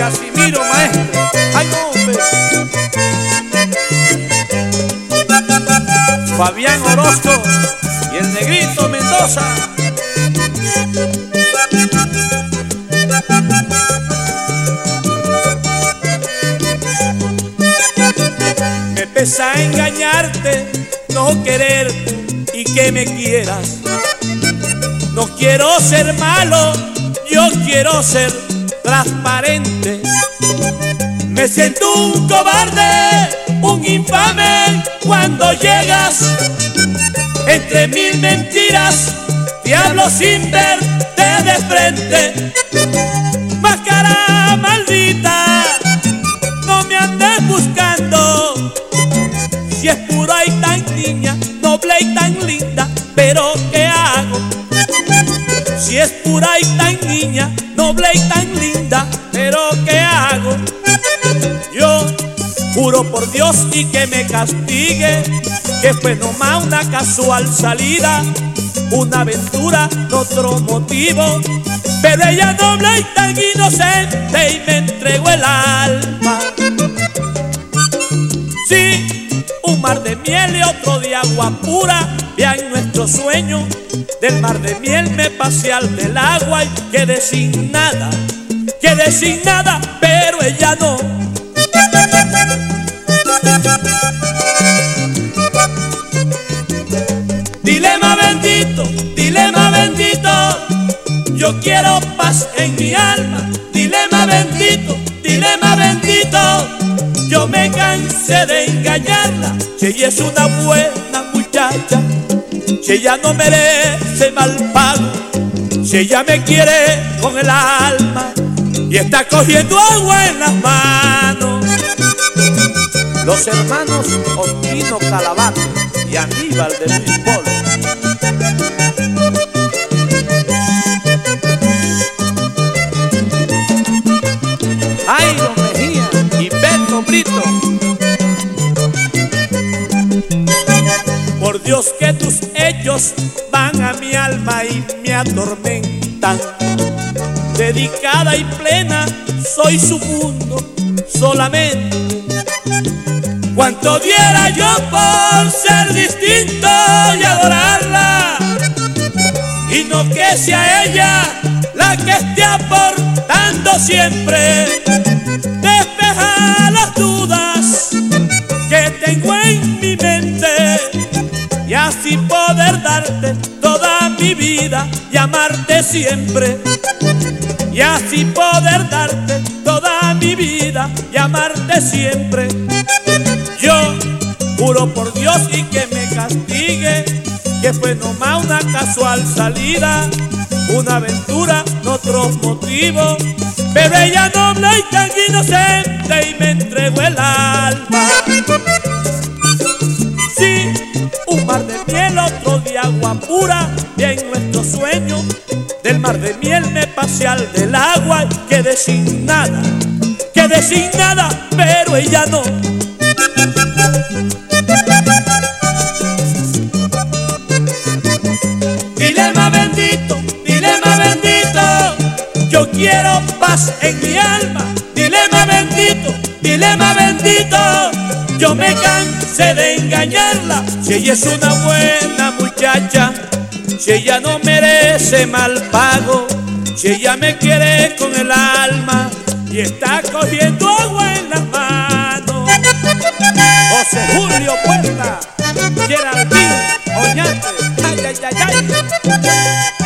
Casimiro, maestro. Ay, hombre. Fabián Orozco y el negrito Mendoza. Me pesa engañarte, no quererte y que me quieras. No quiero ser malo, yo quiero ser transparente. Me siento un cobarde, un infame cuando llegas. Entre mil mentiras te sin verte de frente. Máscara maldita, no me andes buscando. Si es pura y tan niña, noble y tan linda, pero ¿qué hago? Si es pura y tan niña, noble y tan pero ¿qué hago? Yo juro por Dios y que me castigue, que fue nomás una casual salida, una aventura, otro motivo. Pero ella noble y tan inocente y me entregó el alma. Sí, un mar de miel y otro de agua pura, vean nuestro sueño. Del mar de miel me pasé al del agua y quedé sin nada, quedé sin nada, pero ella no. Dilema bendito, dilema bendito, yo quiero paz en mi alma. Dilema bendito, dilema bendito, yo me cansé de engañarla. Si ella es una buena muchacha, si ella no merece mal pago, si ella me quiere con el alma y está cogiendo agua en las manos. Los hermanos Ospino Calabate y Aníbal de Luis Polo. Airo Mejía y Beto Brito. Por Dios que tus hechos van a mi alma y me atormentan. Dedicada y plena soy su mundo solamente. Cuanto diera yo por ser distinto y adorarla. Y no que sea ella la que esté aportando siempre. Despeja las dudas que tengo en mi mente y así poder darte mi vida y amarte siempre. Y así poder darte toda mi vida y amarte siempre. Yo juro por Dios y que me castigue, que fue nomás una casual salida, una aventura, no otros motivos. Pero ella noble y tan inocente y me entregó el alma. Miel me pasé al del agua y quedé sin nada, quedé sin nada, pero ella no. Dilema bendito, dilema bendito, yo quiero paz en mi alma. Dilema bendito, dilema bendito, yo me cansé de engañarla. Si ella es una buena muchacha, si ella no merece mal pago, si ella me quiere con el alma y está cogiendo agua en las manos. José Julio Puerta, Geraldine Oñate, ay, ay, ay, ay.